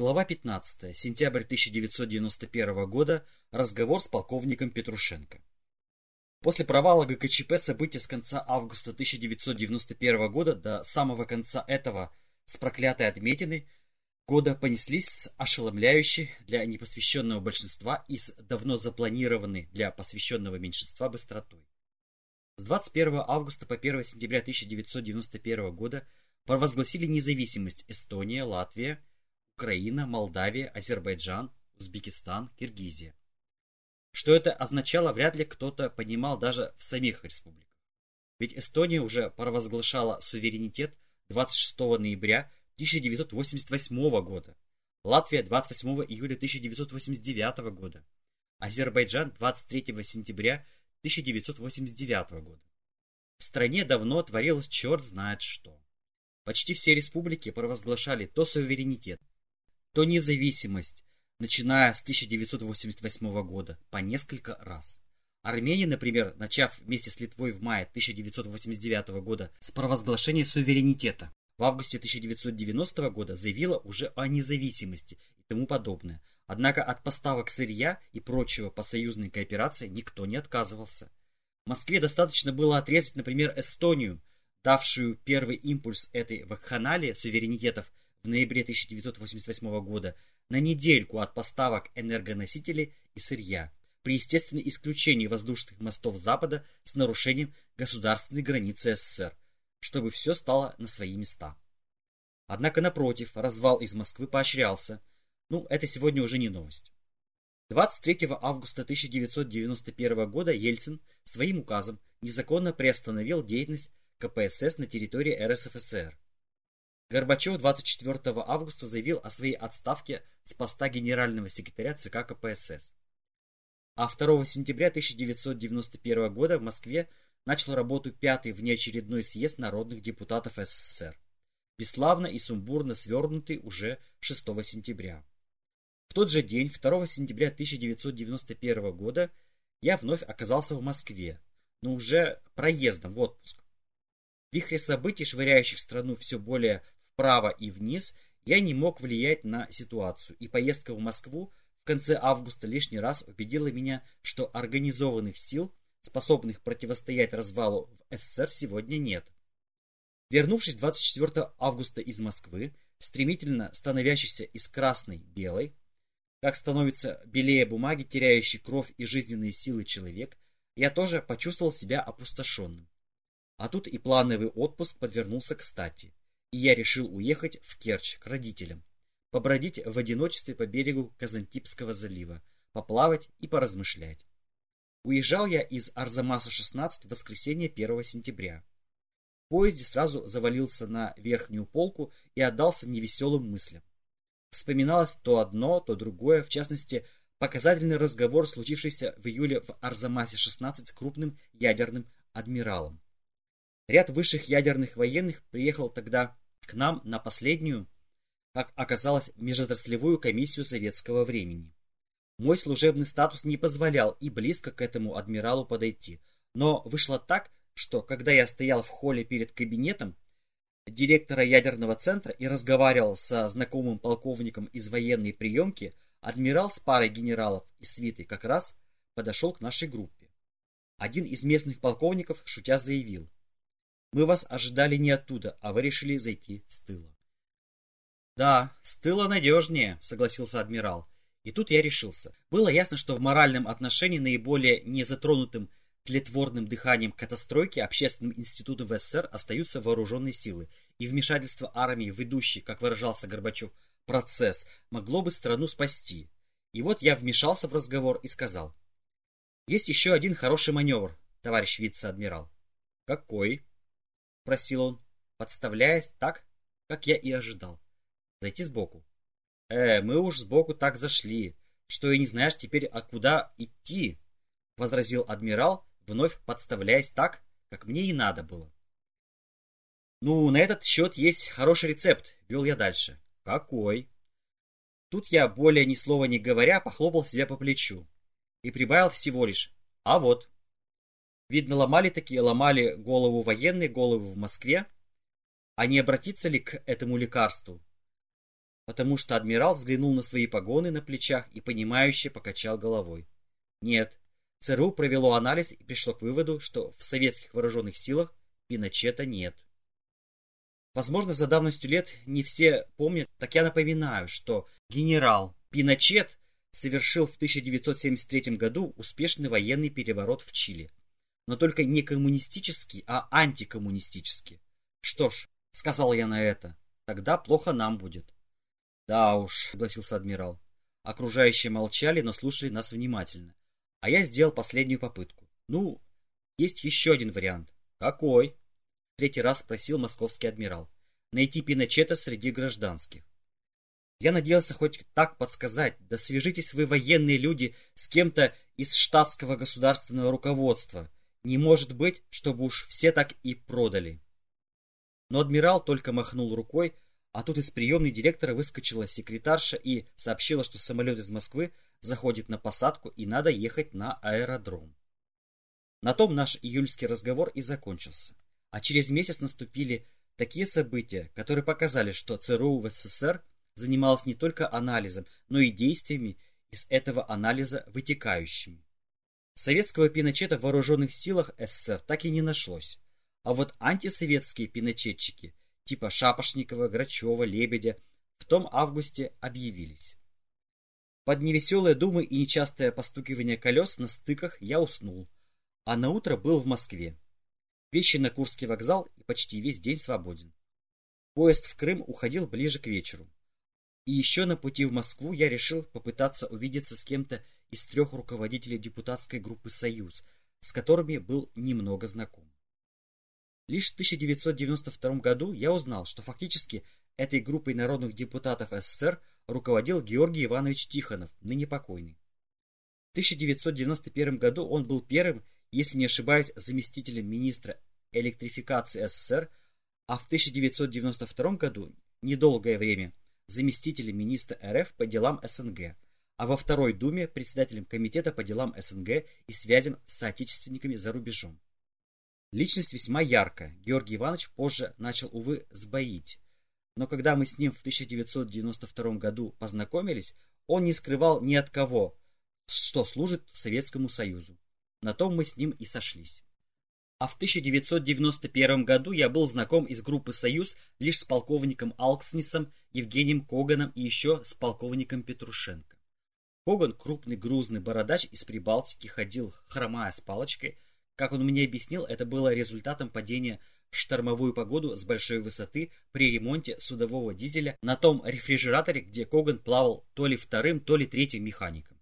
Глава 15. Сентябрь 1991 года. Разговор с полковником Петрушенко. После провала ГКЧП события с конца августа 1991 года до самого конца этого с проклятой отметины года понеслись с ошеломляющей для непосвященного большинства и с давно запланированной для посвященного меньшинства быстротой. С 21 августа по 1 сентября 1991 года провозгласили независимость Эстония, Латвия, Украина, Молдавия, Азербайджан, Узбекистан, Киргизия. Что это означало, вряд ли кто-то понимал даже в самих республиках. Ведь Эстония уже провозглашала суверенитет 26 ноября 1988 года, Латвия 28 июля 1989 года, Азербайджан 23 сентября 1989 года. В стране давно творилось черт знает что. Почти все республики провозглашали то суверенитет, то независимость, начиная с 1988 года, по несколько раз. Армения, например, начав вместе с Литвой в мае 1989 года с провозглашения суверенитета, в августе 1990 года заявила уже о независимости и тому подобное. Однако от поставок сырья и прочего по союзной кооперации никто не отказывался. Москве достаточно было отрезать, например, Эстонию, давшую первый импульс этой вакханалии суверенитетов в ноябре 1988 года на недельку от поставок энергоносителей и сырья, при естественном исключении воздушных мостов Запада с нарушением государственной границы СССР, чтобы все стало на свои места. Однако, напротив, развал из Москвы поощрялся. Ну, это сегодня уже не новость. 23 августа 1991 года Ельцин своим указом незаконно приостановил деятельность КПСС на территории РСФСР. Горбачев 24 августа заявил о своей отставке с поста генерального секретаря ЦК КПСС. А 2 сентября 1991 года в Москве начал работу пятый внеочередной съезд народных депутатов СССР, бесславно и сумбурно свернутый уже 6 сентября. В тот же день, 2 сентября 1991 года, я вновь оказался в Москве, но уже проездом в отпуск. В вихре событий, швыряющих страну все более вправо и вниз, я не мог влиять на ситуацию, и поездка в Москву в конце августа лишний раз убедила меня, что организованных сил, способных противостоять развалу в СССР, сегодня нет. Вернувшись 24 августа из Москвы, стремительно становящейся из красной белой, как становится белее бумаги, теряющий кровь и жизненные силы человек, я тоже почувствовал себя опустошенным. А тут и плановый отпуск подвернулся кстати и я решил уехать в Керчь к родителям, побродить в одиночестве по берегу Казантипского залива, поплавать и поразмышлять. Уезжал я из Арзамаса-16 в воскресенье 1 сентября. В поезде сразу завалился на верхнюю полку и отдался невеселым мыслям. Вспоминалось то одно, то другое, в частности, показательный разговор, случившийся в июле в Арзамасе-16 с крупным ядерным адмиралом. Ряд высших ядерных военных приехал тогда к нам на последнюю, как оказалось, межотраслевую комиссию советского времени. Мой служебный статус не позволял и близко к этому адмиралу подойти, но вышло так, что когда я стоял в холле перед кабинетом директора ядерного центра и разговаривал со знакомым полковником из военной приемки, адмирал с парой генералов из свиты как раз подошел к нашей группе. Один из местных полковников, шутя, заявил – мы вас ожидали не оттуда, а вы решили зайти с тыла. Да, с тыла надежнее, согласился адмирал. И тут я решился. Было ясно, что в моральном отношении наиболее незатронутым тлетворным дыханием катастройки общественным институтом в СССР остаются вооруженные силы, и вмешательство армии в идущий, как выражался Горбачев, процесс могло бы страну спасти. И вот я вмешался в разговор и сказал. Есть еще один хороший маневр, товарищ вице-адмирал. Какой? — просил он, подставляясь так, как я и ожидал. Зайти сбоку. «Э, мы уж сбоку так зашли, что и не знаешь теперь, а куда идти», — возразил адмирал, вновь подставляясь так, как мне и надо было. «Ну, на этот счет есть хороший рецепт», — вел я дальше. «Какой?» Тут я, более ни слова не говоря, похлопал себя по плечу и прибавил всего лишь «А вот». Видно, ломали такие, ломали голову военные, голову в Москве. А не обратиться ли к этому лекарству? потому что адмирал взглянул на свои погоны на плечах и понимающе покачал головой. Нет, ЦРУ провело анализ и пришло к выводу, что в советских вооруженных силах Пиночета нет. Возможно, за давностью лет не все помнят, так я напоминаю, что генерал Пиночет совершил в 1973 году успешный военный переворот в Чили. Но только не коммунистический, а антикоммунистический. Что ж, сказал я на это, тогда плохо нам будет. Да уж, согласился адмирал. Окружающие молчали, но слушали нас внимательно. А я сделал последнюю попытку. Ну, есть еще один вариант. Какой? Третий раз спросил московский адмирал. Найти Пиночета среди гражданских. Я надеялся хоть так подсказать, да свяжитесь вы, военные люди, с кем-то из штатского государственного руководства. Не может быть, чтобы уж все так и продали. Но адмирал только махнул рукой, а тут из приемной директора выскочила секретарша и сообщила, что самолет из Москвы заходит на посадку и надо ехать на аэродром. На том наш июльский разговор и закончился. А через месяц наступили такие события, которые показали, что ЦРУ в СССР занималась не только анализом, но и действиями из этого анализа вытекающими. Советского пиночета в вооруженных силах СССР так и не нашлось. А вот антисоветские пиночетчики, типа Шапошникова, Грачева, Лебедя, в том августе объявились. Под невеселые думы и нечастое постукивание колес на стыках я уснул, а на утро был в Москве. Вещи на Курский вокзал и почти весь день свободен. Поезд в Крым уходил ближе к вечеру. И еще на пути в Москву я решил попытаться увидеться с кем-то из трех руководителей депутатской группы «Союз», с которыми был немного знаком. Лишь в 1992 году я узнал, что фактически этой группой народных депутатов СССР руководил Георгий Иванович Тихонов, ныне покойный. В 1991 году он был первым, если не ошибаюсь, заместителем министра электрификации СССР, а в 1992 году, недолгое время, заместителем министра РФ по делам СНГ, а во Второй Думе председателем Комитета по делам СНГ и связям с соотечественниками за рубежом. Личность весьма яркая. Георгий Иванович позже начал, увы, сбоить. Но когда мы с ним в 1992 году познакомились, он не скрывал ни от кого, что служит Советскому Союзу. На том мы с ним и сошлись. А в 1991 году я был знаком из группы «Союз» лишь с полковником Алкснисом, Евгением Коганом и еще с полковником Петрушенко. Коган, крупный грузный бородач из Прибалтики, ходил, хромая с палочкой. Как он мне объяснил, это было результатом падения в штормовую погоду с большой высоты при ремонте судового дизеля на том рефрижераторе, где Коган плавал то ли вторым, то ли третьим механиком.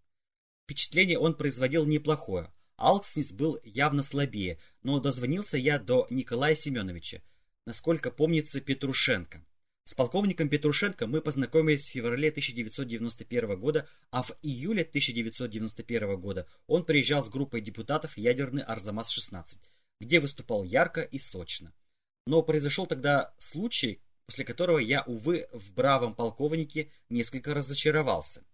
Впечатление он производил неплохое, Алкснис был явно слабее, но дозвонился я до Николая Семеновича, насколько помнится Петрушенко. С полковником Петрушенко мы познакомились в феврале 1991 года, а в июле 1991 года он приезжал с группой депутатов ядерный Арзамас-16, где выступал ярко и сочно. Но произошел тогда случай, после которого я, увы, в бравом полковнике несколько разочаровался.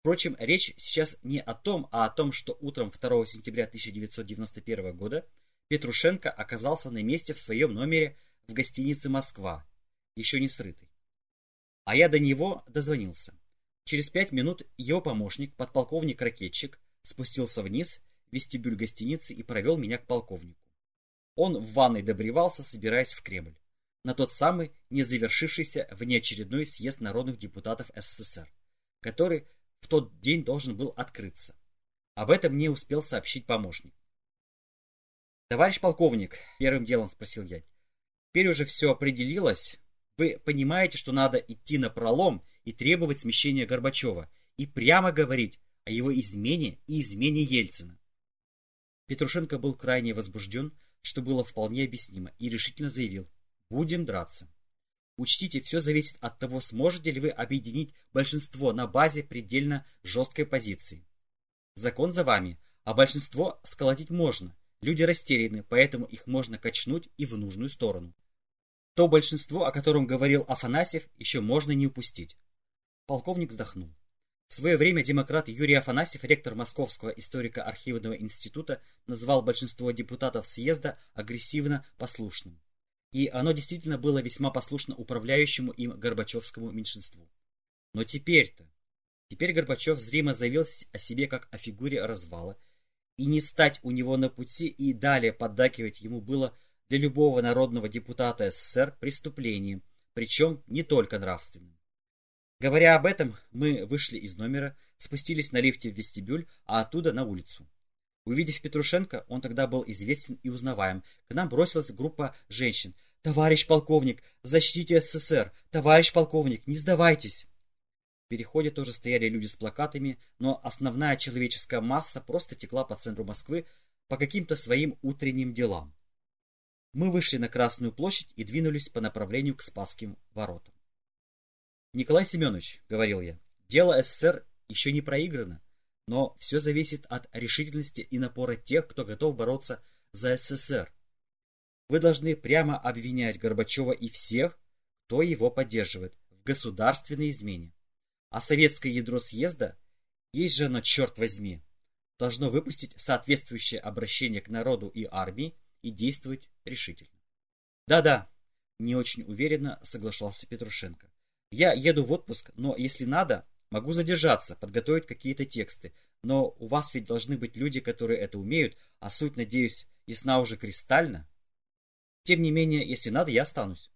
Впрочем, речь сейчас не о том, а о том, что утром 2 сентября 1991 года Петрушенко оказался на месте в своем номере в гостинице «Москва», еще не срытый. А я до него дозвонился. Через пять минут его помощник, подполковник-ракетчик, спустился вниз в вестибюль гостиницы и провел меня к полковнику. Он в ванной добревался, собираясь в Кремль, на тот самый незавершившийся внеочередной съезд народных депутатов СССР, который в тот день должен был открыться. Об этом мне успел сообщить помощник. «Товарищ полковник», — первым делом спросил я, — «теперь уже все определилось. Вы понимаете, что надо идти на пролом и требовать смещения Горбачева и прямо говорить о его измене и измене Ельцина». Петрушенко был крайне возбужден, что было вполне объяснимо, и решительно заявил «Будем драться». Учтите, все зависит от того, сможете ли вы объединить большинство на базе предельно жесткой позиции. Закон за вами, а большинство сколотить можно. Люди растеряны, поэтому их можно качнуть и в нужную сторону. То большинство, о котором говорил Афанасьев, еще можно не упустить. Полковник вздохнул. В свое время демократ Юрий Афанасьев, ректор Московского историко-архивного института, назвал большинство депутатов съезда агрессивно послушным и оно действительно было весьма послушно управляющему им Горбачевскому меньшинству. Но теперь-то, теперь Горбачев зримо заявил о себе как о фигуре развала, и не стать у него на пути и далее поддакивать ему было для любого народного депутата СССР преступлением, причем не только нравственным. Говоря об этом, мы вышли из номера, спустились на лифте в вестибюль, а оттуда на улицу. Увидев Петрушенко, он тогда был известен и узнаваем. К нам бросилась группа женщин. «Товарищ полковник, защитите СССР! Товарищ полковник, не сдавайтесь!» В переходе тоже стояли люди с плакатами, но основная человеческая масса просто текла по центру Москвы по каким-то своим утренним делам. Мы вышли на Красную площадь и двинулись по направлению к Спасским воротам. «Николай Семенович», — говорил я, — «дело СССР еще не проиграно, но все зависит от решительности и напора тех, кто готов бороться за СССР. Вы должны прямо обвинять Горбачева и всех, кто его поддерживает в государственной измене. А советское ядро съезда, есть же оно, черт возьми, должно выпустить соответствующее обращение к народу и армии и действовать решительно. Да-да, не очень уверенно соглашался Петрушенко. Я еду в отпуск, но если надо, могу задержаться, подготовить какие-то тексты. Но у вас ведь должны быть люди, которые это умеют, а суть, надеюсь, ясна уже кристально. Тем не менее, если надо, я останусь.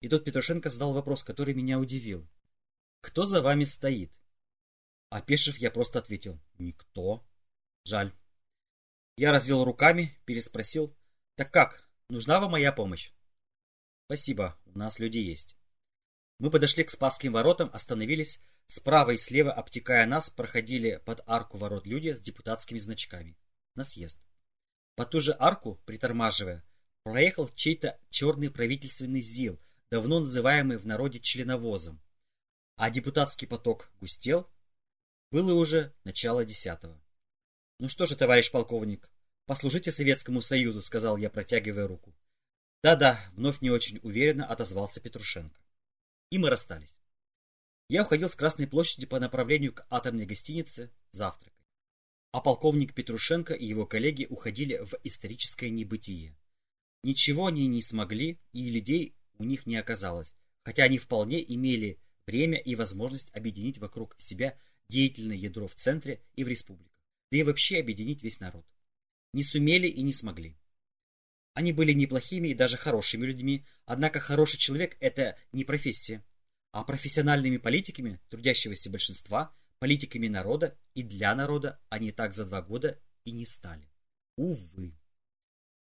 И тут Петрушенко задал вопрос, который меня удивил. Кто за вами стоит? Опешив, я просто ответил. Никто. Жаль. Я развел руками, переспросил. Так как, нужна вам моя помощь? Спасибо, у нас люди есть. Мы подошли к Спасским воротам, остановились. Справа и слева, обтекая нас, проходили под арку ворот люди с депутатскими значками. На съезд. По ту же арку, притормаживая, проехал чей-то черный правительственный ЗИЛ, давно называемый в народе членовозом. А депутатский поток густел. Было уже начало десятого. Ну что же, товарищ полковник, послужите Советскому Союзу, сказал я, протягивая руку. Да-да, вновь не очень уверенно отозвался Петрушенко. И мы расстались. Я уходил с Красной площади по направлению к атомной гостинице завтракать. А полковник Петрушенко и его коллеги уходили в историческое небытие. Ничего они не смогли, и людей у них не оказалось, хотя они вполне имели время и возможность объединить вокруг себя деятельное ядро в центре и в республиках, да и вообще объединить весь народ. Не сумели и не смогли. Они были неплохими и даже хорошими людьми, однако хороший человек – это не профессия, а профессиональными политиками трудящегося большинства, политиками народа и для народа они так за два года и не стали. Увы.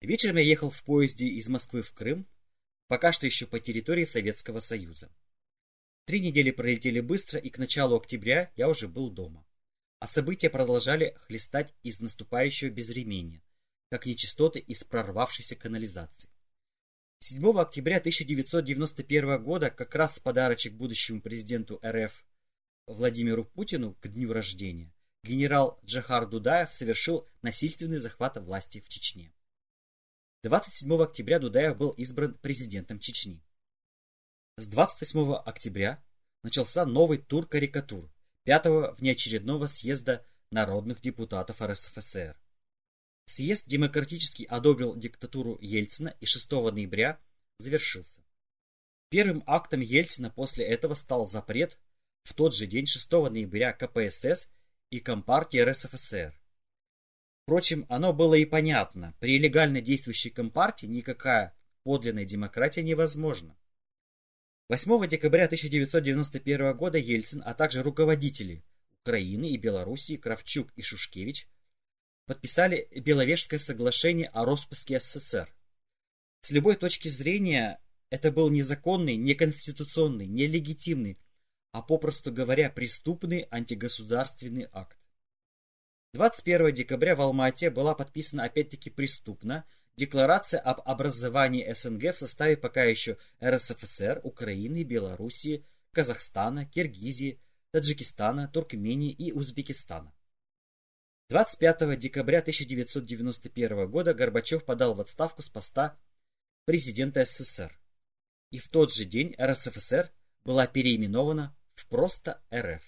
Вечером я ехал в поезде из Москвы в Крым, пока что еще по территории Советского Союза. Три недели пролетели быстро, и к началу октября я уже был дома. А события продолжали хлестать из наступающего безременья, как нечистоты из прорвавшейся канализации. 7 октября 1991 года, как раз подарочек будущему президенту РФ Владимиру Путину к дню рождения, генерал Джахар Дудаев совершил насильственный захват власти в Чечне. 27 октября Дудаев был избран президентом Чечни. С 28 октября начался новый тур карикатур пятого внеочередного съезда народных депутатов РСФСР. Съезд демократически одобрил диктатуру Ельцина и 6 ноября завершился. Первым актом Ельцина после этого стал запрет в тот же день 6 ноября КПСС и Компартии РСФСР Впрочем, оно было и понятно. При легально действующей компартии никакая подлинная демократия невозможна. 8 декабря 1991 года Ельцин, а также руководители Украины и Белоруссии Кравчук и Шушкевич подписали Беловежское соглашение о распуске СССР. С любой точки зрения это был незаконный, неконституционный, нелегитимный, а попросту говоря преступный антигосударственный акт. 21 декабря в Алма-Ате была подписана опять-таки преступно декларация об образовании СНГ в составе пока еще РСФСР, Украины, Белоруссии, Казахстана, Киргизии, Таджикистана, Туркмении и Узбекистана. 25 декабря 1991 года Горбачев подал в отставку с поста президента СССР. И в тот же день РСФСР была переименована в просто РФ.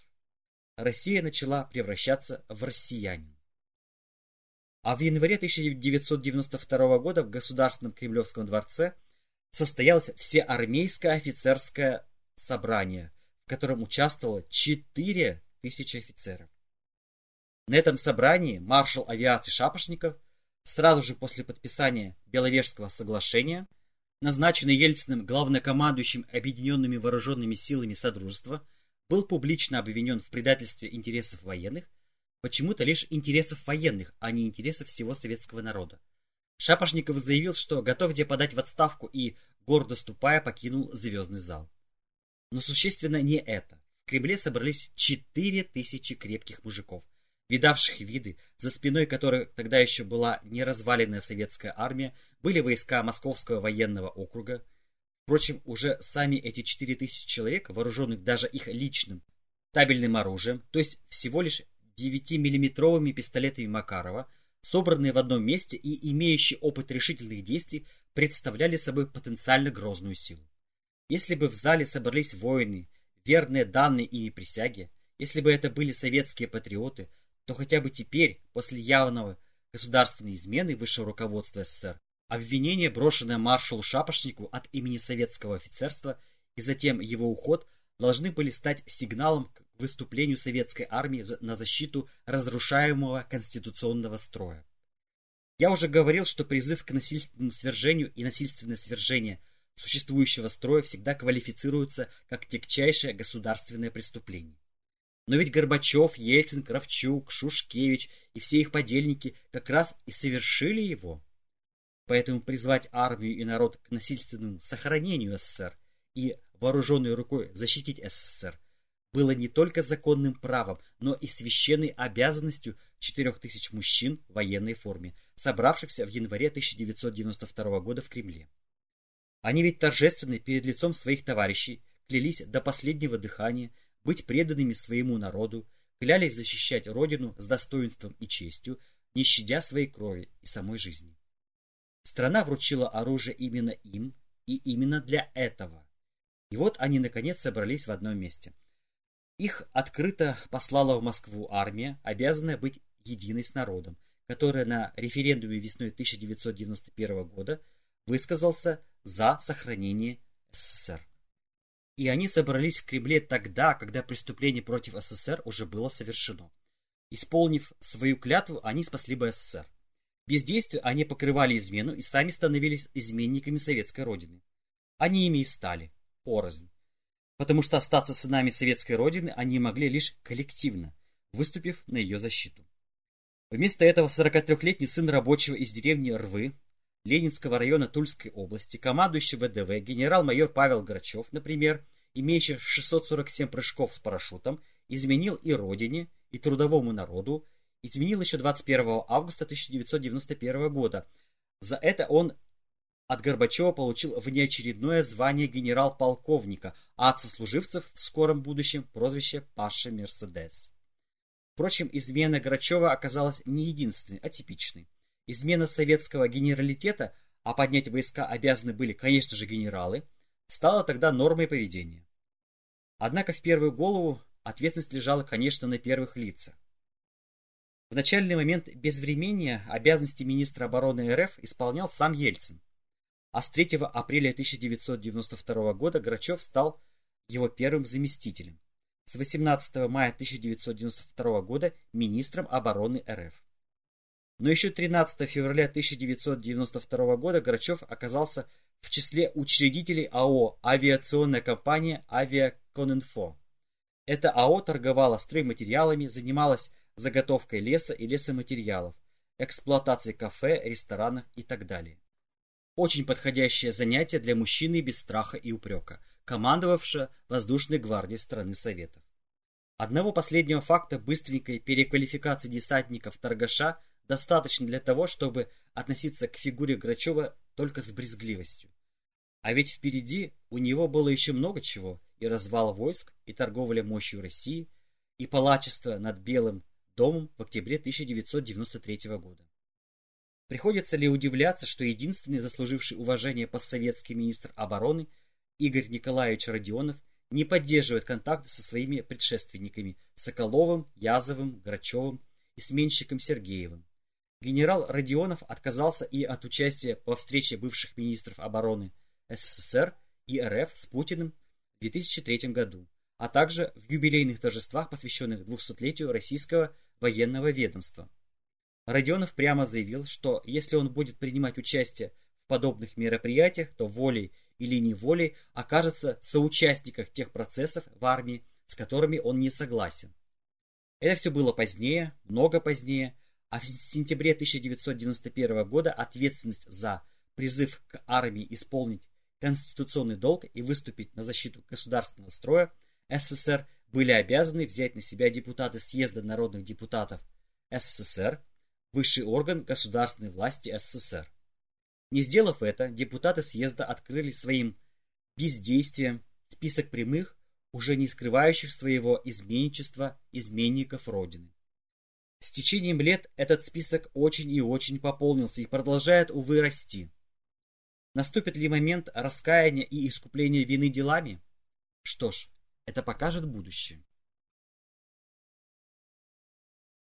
Россия начала превращаться в россиянин. А в январе 1992 года в Государственном Кремлевском дворце состоялось всеармейское офицерское собрание, в котором участвовало 4 тысячи офицеров. На этом собрании маршал авиации Шапошников сразу же после подписания Беловежского соглашения, назначенный Ельциным главнокомандующим Объединенными Вооруженными Силами Содружества, был публично обвинен в предательстве интересов военных, почему-то лишь интересов военных, а не интересов всего советского народа. Шапошников заявил, что готов где подать в отставку и, гордо ступая, покинул звездный зал. Но существенно не это. В Кремле собрались четыре тысячи крепких мужиков, видавших виды, за спиной которых тогда еще была неразваленная советская армия, были войска Московского военного округа. Впрочем, уже сами эти четыре тысячи человек, вооруженных даже их личным табельным оружием, то есть всего лишь 9-миллиметровыми пистолетами Макарова, собранные в одном месте и имеющие опыт решительных действий, представляли собой потенциально грозную силу. Если бы в зале собрались воины, верные данные ими присяге, если бы это были советские патриоты, то хотя бы теперь, после явного государственной измены высшего руководства СССР, обвинение, брошенное маршалу Шапошнику от имени советского офицерства и затем его уход, должны были стать сигналом к выступлению советской армии на защиту разрушаемого конституционного строя. Я уже говорил, что призыв к насильственному свержению и насильственное свержение существующего строя всегда квалифицируются как тягчайшее государственное преступление. Но ведь Горбачев, Ельцин, Кравчук, Шушкевич и все их подельники как раз и совершили его. Поэтому призвать армию и народ к насильственному сохранению СССР и вооруженной рукой защитить СССР было не только законным правом, но и священной обязанностью четырех тысяч мужчин в военной форме, собравшихся в январе 1992 года в Кремле. Они ведь торжественно перед лицом своих товарищей клялись до последнего дыхания быть преданными своему народу, клялись защищать Родину с достоинством и честью, не щадя своей крови и самой жизни. Страна вручила оружие именно им и именно для этого. И вот они наконец собрались в одном месте – их открыто послала в Москву армия, обязанная быть единой с народом, которая на референдуме весной 1991 года высказался за сохранение СССР. И они собрались в Кремле тогда, когда преступление против СССР уже было совершено. Исполнив свою клятву, они спасли бы СССР. Без действия они покрывали измену и сами становились изменниками советской родины. Они ими и стали, порознь потому что остаться сынами советской родины они могли лишь коллективно, выступив на ее защиту. Вместо этого 43-летний сын рабочего из деревни Рвы, Ленинского района Тульской области, командующий ВДВ, генерал-майор Павел Грачев, например, имеющий 647 прыжков с парашютом, изменил и родине, и трудовому народу, изменил еще 21 августа 1991 года. За это он от Горбачева получил внеочередное звание генерал-полковника, а от сослуживцев в скором будущем прозвище Паша Мерседес. Впрочем, измена Горбачева оказалась не единственной, а типичной. Измена советского генералитета, а поднять войска обязаны были, конечно же, генералы, стала тогда нормой поведения. Однако в первую голову ответственность лежала, конечно, на первых лицах. В начальный момент безвремения обязанности министра обороны РФ исполнял сам Ельцин а с 3 апреля 1992 года Грачев стал его первым заместителем. С 18 мая 1992 года министром обороны РФ. Но еще 13 февраля 1992 года Грачев оказался в числе учредителей АО «Авиационная компания Авиаконинфо». Эта АО торговала стройматериалами, занималась заготовкой леса и лесоматериалов, эксплуатацией кафе, ресторанов и так далее. Очень подходящее занятие для мужчины без страха и упрека, командовавшего воздушной гвардией страны Советов. Одного последнего факта быстренькой переквалификации десантников торгаша достаточно для того, чтобы относиться к фигуре Грачева только с брезгливостью. А ведь впереди у него было еще много чего, и развал войск, и торговля мощью России, и палачество над Белым домом в октябре 1993 года. Приходится ли удивляться, что единственный заслуживший уважение постсоветский министр обороны Игорь Николаевич Родионов не поддерживает контакты со своими предшественниками Соколовым, Язовым, Грачевым и сменщиком Сергеевым. Генерал Родионов отказался и от участия во встрече бывших министров обороны СССР и РФ с Путиным в 2003 году, а также в юбилейных торжествах, посвященных 200-летию российского военного ведомства. Родионов прямо заявил, что если он будет принимать участие в подобных мероприятиях, то волей или неволей окажется соучастником тех процессов в армии, с которыми он не согласен. Это все было позднее, много позднее, а в сентябре 1991 года ответственность за призыв к армии исполнить конституционный долг и выступить на защиту государственного строя СССР были обязаны взять на себя депутаты съезда народных депутатов СССР, высший орган государственной власти СССР. Не сделав это, депутаты съезда открыли своим бездействием список прямых, уже не скрывающих своего изменничества изменников Родины. С течением лет этот список очень и очень пополнился и продолжает, увы, расти. Наступит ли момент раскаяния и искупления вины делами? Что ж, это покажет будущее.